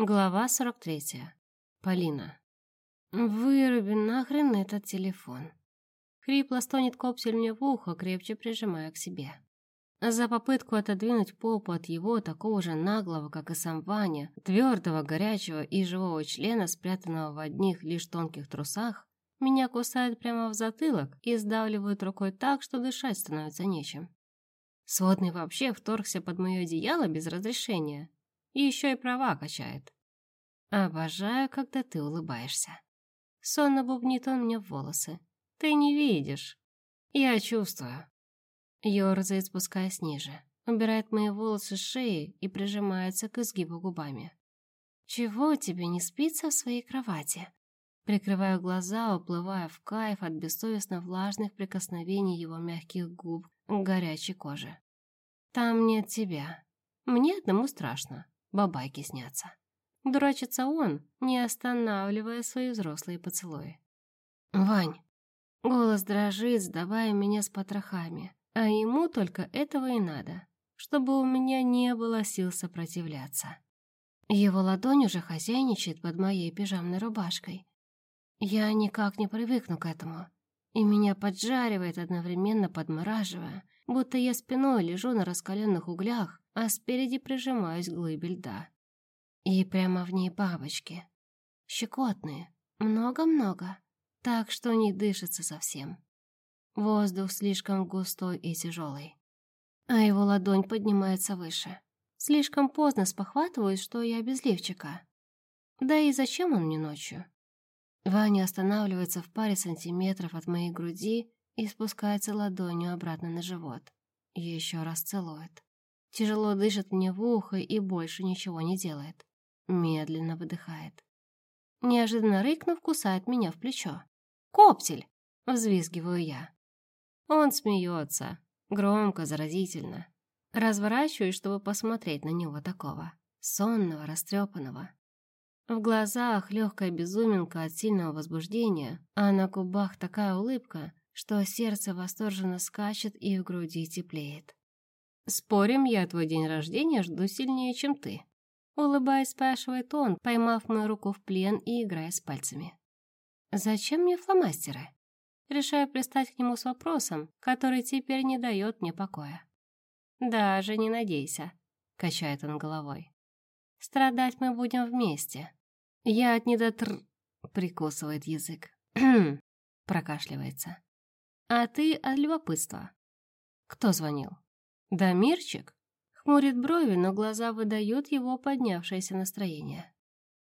Глава 43. Полина. «Выруби нахрен этот телефон». Хрипло стонет копсель мне в ухо, крепче прижимая к себе. За попытку отодвинуть попу от его, такого же наглого, как и сам Ваня, твердого, горячего и живого члена, спрятанного в одних лишь тонких трусах, меня кусают прямо в затылок и сдавливают рукой так, что дышать становится нечем. Сводный вообще вторгся под мое одеяло без разрешения, и еще и права качает. Обожаю, когда ты улыбаешься. Сонно бубнит он мне в волосы. Ты не видишь. Я чувствую. Ёрзает, спускаясь ниже. Убирает мои волосы с шеи и прижимается к изгибу губами. Чего тебе не спится в своей кровати? Прикрываю глаза, уплывая в кайф от бессовестно влажных прикосновений его мягких губ к горячей коже. Там нет тебя. Мне одному страшно бабайки снятся. Дурачится он, не останавливая свои взрослые поцелуи. «Вань!» Голос дрожит, сдавая меня с потрохами, а ему только этого и надо, чтобы у меня не было сил сопротивляться. Его ладонь уже хозяйничает под моей пижамной рубашкой. Я никак не привыкну к этому, и меня поджаривает, одновременно подмораживая, будто я спиной лежу на раскаленных углях, а спереди прижимаюсь к глыбе льда. И прямо в ней бабочки. Щекотные. Много-много. Так что не дышится совсем. Воздух слишком густой и тяжелый. А его ладонь поднимается выше. Слишком поздно спохватываюсь, что я без лифчика. Да и зачем он мне ночью? Ваня останавливается в паре сантиметров от моей груди и спускается ладонью обратно на живот. Еще раз целует. Тяжело дышит мне в ухо и больше ничего не делает. Медленно выдыхает. Неожиданно рыкнув, кусает меня в плечо. «Коптель!» — взвизгиваю я. Он смеется, громко, заразительно. Разворачиваюсь, чтобы посмотреть на него такого, сонного, растрепанного. В глазах легкая безуминка от сильного возбуждения, а на губах такая улыбка, что сердце восторженно скачет и в груди теплеет. «Спорим, я твой день рождения жду сильнее, чем ты?» Улыбаясь, спрашивает он, поймав мою руку в плен и играя с пальцами. «Зачем мне фломастеры?» Решаю пристать к нему с вопросом, который теперь не дает мне покоя. «Даже не надейся», — качает он головой. «Страдать мы будем вместе. Я от недотр...» — прикусывает язык. прокашливается. «А ты от любопытства». «Кто звонил?» «Дамирчик?» Хмурит брови, но глаза выдают его поднявшееся настроение.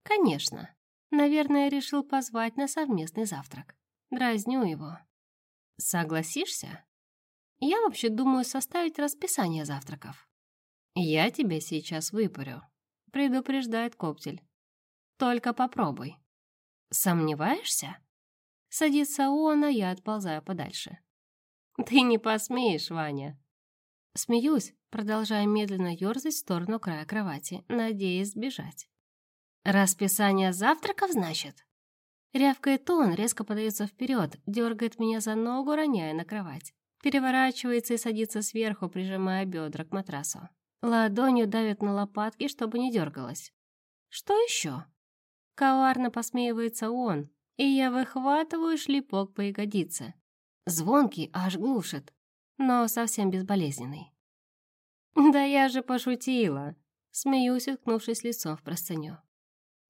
«Конечно. Наверное, решил позвать на совместный завтрак. Дразню его. Согласишься? Я вообще думаю составить расписание завтраков. Я тебя сейчас выпарю», — предупреждает Коптель. «Только попробуй». «Сомневаешься?» Садится он, а я отползаю подальше. «Ты не посмеешь, Ваня!» Смеюсь, продолжая медленно ерзать в сторону края кровати, надеясь сбежать. «Расписание завтраков, значит?» Рявкает он, резко подается вперед, дергает меня за ногу, роняя на кровать. Переворачивается и садится сверху, прижимая бедра к матрасу. Ладонью давит на лопатки, чтобы не дергалась. «Что еще?» Коварно посмеивается он, и я выхватываю шлепок по ягодице. Звонкий аж глушит, но совсем безболезненный. «Да я же пошутила!» Смеюсь, уткнувшись лицом в простыню.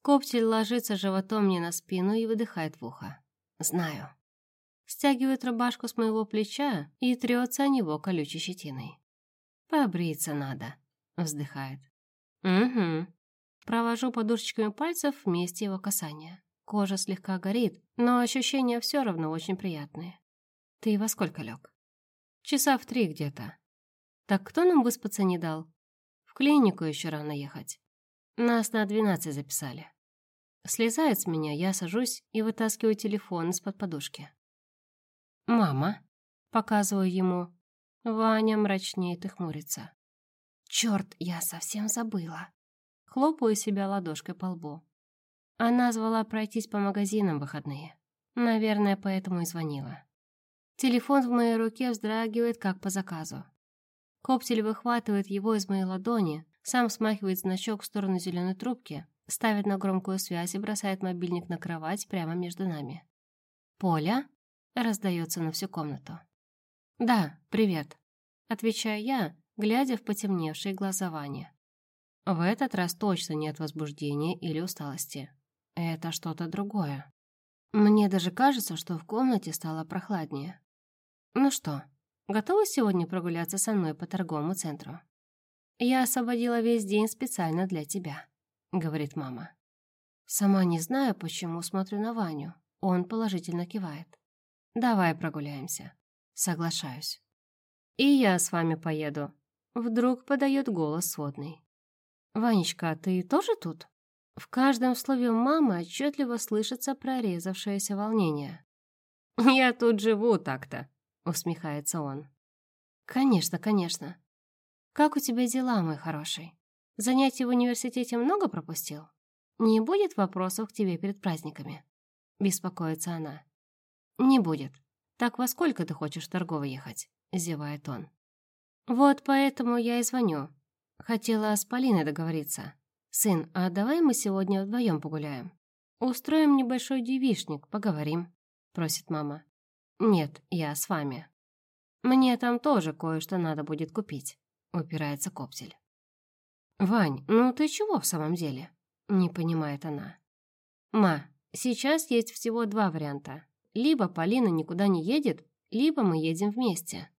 Коптель ложится животом мне на спину и выдыхает в ухо. «Знаю». Стягивает рубашку с моего плеча и трется о него колючей щетиной. «Побриться надо», — вздыхает. «Угу». Провожу подушечками пальцев вместе его касания. Кожа слегка горит, но ощущения все равно очень приятные. «Ты во сколько лег?» «Часа в три где-то». «Так кто нам выспаться не дал?» «В клинику еще рано ехать. Нас на двенадцать записали». Слезает с меня, я сажусь и вытаскиваю телефон из-под подушки. «Мама», — показываю ему. Ваня мрачнеет и хмурится. «Черт, я совсем забыла». Хлопаю себя ладошкой по лбу. Она звала пройтись по магазинам в выходные. Наверное, поэтому и звонила. Телефон в моей руке вздрагивает, как по заказу. Коптель выхватывает его из моей ладони, сам смахивает значок в сторону зеленой трубки, ставит на громкую связь и бросает мобильник на кровать прямо между нами. «Поля?» — раздается на всю комнату. «Да, привет», — отвечаю я, глядя в потемневшие глаза Вани. В этот раз точно нет возбуждения или усталости. Это что-то другое. Мне даже кажется, что в комнате стало прохладнее. «Ну что, готовы сегодня прогуляться со мной по торговому центру?» «Я освободила весь день специально для тебя», — говорит мама. Сама не знаю, почему смотрю на Ваню. Он положительно кивает. «Давай прогуляемся». Соглашаюсь. «И я с вами поеду», — вдруг подает голос сводный. «Ванечка, ты тоже тут?» В каждом слове мамы отчетливо слышится прорезавшееся волнение. «Я тут живу так-то», — усмехается он. «Конечно, конечно. Как у тебя дела, мой хороший? Занятий в университете много пропустил? Не будет вопросов к тебе перед праздниками?» Беспокоится она. «Не будет. Так во сколько ты хочешь торгово ехать?» Зевает он. «Вот поэтому я и звоню. Хотела с Полиной договориться. «Сын, а давай мы сегодня вдвоем погуляем? Устроим небольшой девишник, поговорим», — просит мама. «Нет, я с вами». «Мне там тоже кое-что надо будет купить», — упирается Коптель. «Вань, ну ты чего в самом деле?» — не понимает она. «Ма, сейчас есть всего два варианта. Либо Полина никуда не едет, либо мы едем вместе.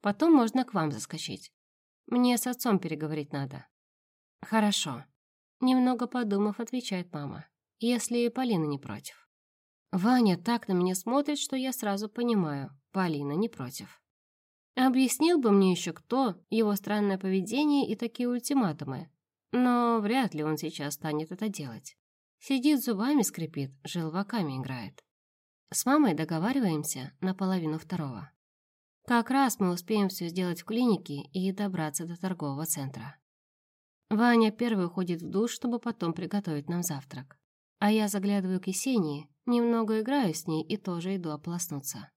Потом можно к вам заскочить. Мне с отцом переговорить надо». «Хорошо», Немного подумав, отвечает мама. Если Полина не против. Ваня так на меня смотрит, что я сразу понимаю, Полина не против. Объяснил бы мне еще кто его странное поведение и такие ультиматумы. Но вряд ли он сейчас станет это делать. Сидит зубами скрипит, желваками играет. С мамой договариваемся на половину второго. Как раз мы успеем все сделать в клинике и добраться до торгового центра. Ваня первый уходит в душ, чтобы потом приготовить нам завтрак. А я заглядываю к Есении, немного играю с ней и тоже иду ополоснуться.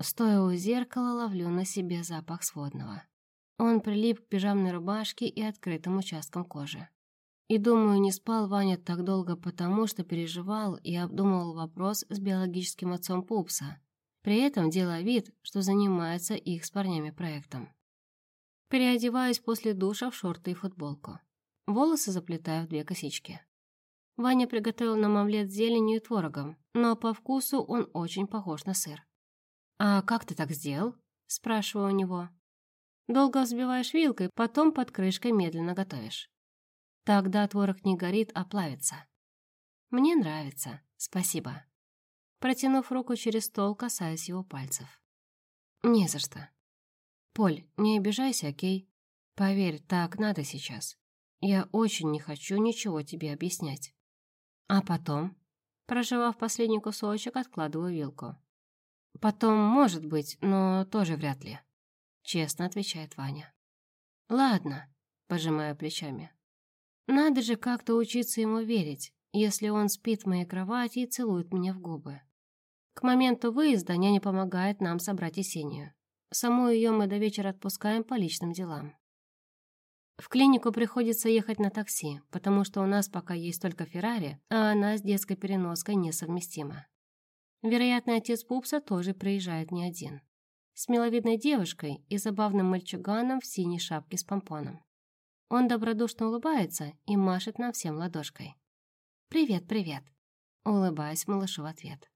Стоя у зеркала, ловлю на себе запах сводного. Он прилип к пижамной рубашке и открытым участкам кожи. И думаю, не спал Ваня так долго потому, что переживал и обдумывал вопрос с биологическим отцом Пупса, при этом делая вид, что занимается их с парнями проектом. Переодеваюсь после душа в шорты и футболку. Волосы заплетаю в две косички. Ваня приготовил нам омлет с зеленью и творогом, но по вкусу он очень похож на сыр. «А как ты так сделал?» – спрашиваю у него. «Долго взбиваешь вилкой, потом под крышкой медленно готовишь. Тогда творог не горит, а плавится. Мне нравится, спасибо». Протянув руку через стол, касаюсь его пальцев. «Не за что. «Поль, не обижайся, окей? Поверь, так надо сейчас. Я очень не хочу ничего тебе объяснять». А потом, проживав последний кусочек, откладываю вилку. «Потом, может быть, но тоже вряд ли», — честно отвечает Ваня. «Ладно», — пожимаю плечами. «Надо же как-то учиться ему верить, если он спит в моей кровати и целует меня в губы. К моменту выезда няня помогает нам собрать Есению. Саму ее мы до вечера отпускаем по личным делам. В клинику приходится ехать на такси, потому что у нас пока есть только Феррари, а она с детской переноской несовместима. Вероятно, отец Пупса тоже приезжает не один. С миловидной девушкой и забавным мальчуганом в синей шапке с помпоном. Он добродушно улыбается и машет нам всем ладошкой. «Привет, привет!» Улыбаясь малышу в ответ.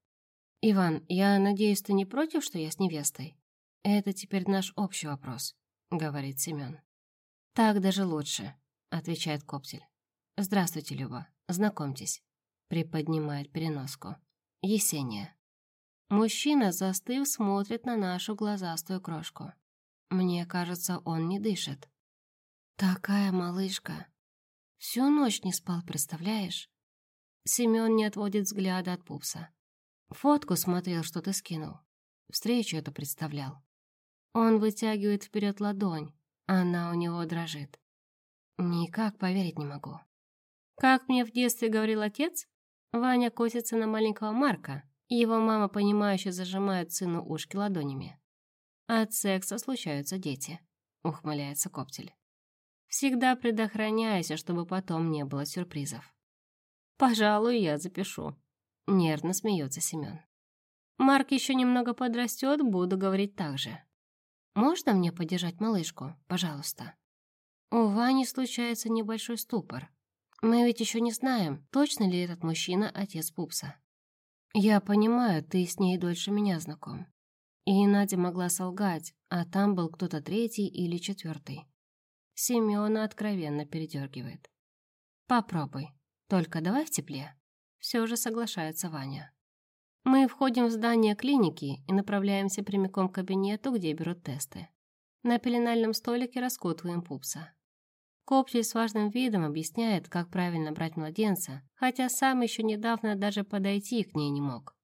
«Иван, я надеюсь, ты не против, что я с невестой?» «Это теперь наш общий вопрос», — говорит Семен. «Так даже лучше», — отвечает Коптель. «Здравствуйте, Люба. Знакомьтесь», — приподнимает переноску. «Есения». Мужчина, застыв, смотрит на нашу глазастую крошку. Мне кажется, он не дышит. «Такая малышка! Всю ночь не спал, представляешь?» Семен не отводит взгляда от пупса. «Фотку смотрел, что ты скинул. Встречу эту представлял. Он вытягивает вперед ладонь, она у него дрожит. Никак поверить не могу. Как мне в детстве говорил отец, Ваня косится на маленького Марка, его мама, понимающе зажимает сыну ушки ладонями. От секса случаются дети, ухмыляется Коптель. Всегда предохраняйся, чтобы потом не было сюрпризов. Пожалуй, я запишу. Нервно смеется Семен. Марк еще немного подрастет, буду говорить так же. Можно мне подержать малышку, пожалуйста? У Вани случается небольшой ступор. Мы ведь еще не знаем, точно ли этот мужчина отец Пупса. Я понимаю, ты с ней дольше меня знаком. И Надя могла солгать, а там был кто-то третий или четвертый. Семена откровенно передергивает. Попробуй, только давай в тепле. Все же соглашается Ваня. Мы входим в здание клиники и направляемся прямиком к кабинету, где берут тесты. На пеленальном столике раскутываем пупса. Коптель с важным видом объясняет, как правильно брать младенца, хотя сам еще недавно даже подойти к ней не мог.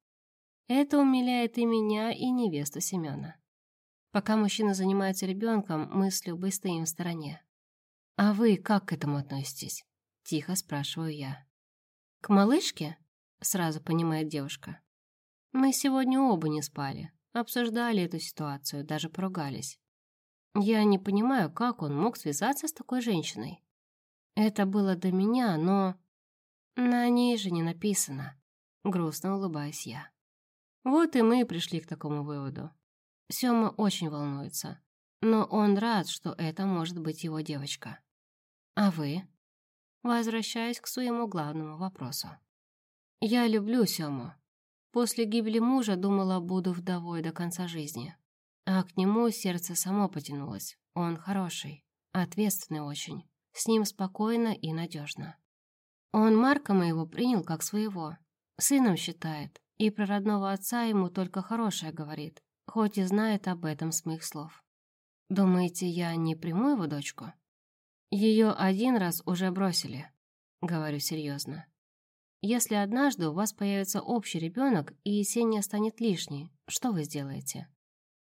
Это умиляет и меня, и невесту Семена. Пока мужчина занимается ребенком, мы с Любой стоим в стороне. «А вы как к этому относитесь?» – тихо спрашиваю я. «К малышке?» – сразу понимает девушка. «Мы сегодня оба не спали, обсуждали эту ситуацию, даже поругались. Я не понимаю, как он мог связаться с такой женщиной. Это было до меня, но... На ней же не написано. Грустно улыбаюсь я. Вот и мы пришли к такому выводу. Сёма очень волнуется, но он рад, что это может быть его девочка. А вы? Возвращаюсь к своему главному вопросу. Я люблю Сёму. После гибели мужа думала, буду вдовой до конца жизни. А к нему сердце само потянулось. Он хороший, ответственный очень. С ним спокойно и надежно. Он Марка моего принял как своего. Сыном считает, и про родного отца ему только хорошее говорит, хоть и знает об этом с моих слов. Думаете, я не приму его дочку? Ее один раз уже бросили, говорю серьезно. Если однажды у вас появится общий ребенок, и Есения станет лишней, что вы сделаете?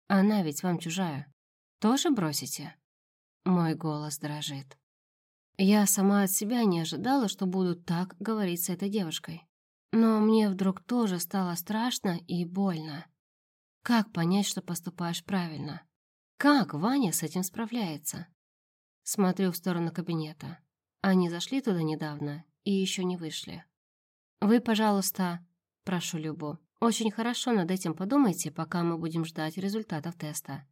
Она ведь вам чужая. Тоже бросите?» Мой голос дрожит. Я сама от себя не ожидала, что буду так говорить с этой девушкой. Но мне вдруг тоже стало страшно и больно. Как понять, что поступаешь правильно? Как Ваня с этим справляется? Смотрю в сторону кабинета. Они зашли туда недавно и еще не вышли. Вы, пожалуйста, прошу Любу, очень хорошо над этим подумайте, пока мы будем ждать результатов теста.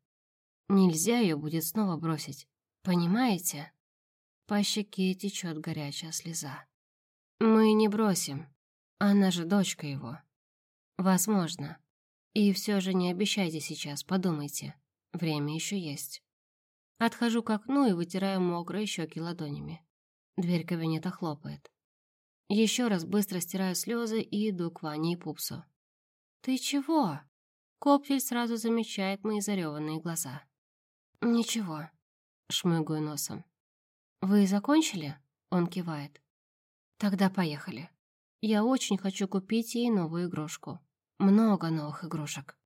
Нельзя ее будет снова бросить. Понимаете? По щеке течет горячая слеза. Мы не бросим. Она же дочка его. Возможно. И все же не обещайте сейчас, подумайте. Время еще есть. Отхожу к окну и вытираю мокрые щеки ладонями. Дверь кабинета хлопает. Еще раз быстро стираю слезы и иду к Ване и Пупсу. «Ты чего?» Коптель сразу замечает мои зареванные глаза. «Ничего», — шмыгаю носом. «Вы закончили?» — он кивает. «Тогда поехали. Я очень хочу купить ей новую игрушку. Много новых игрушек».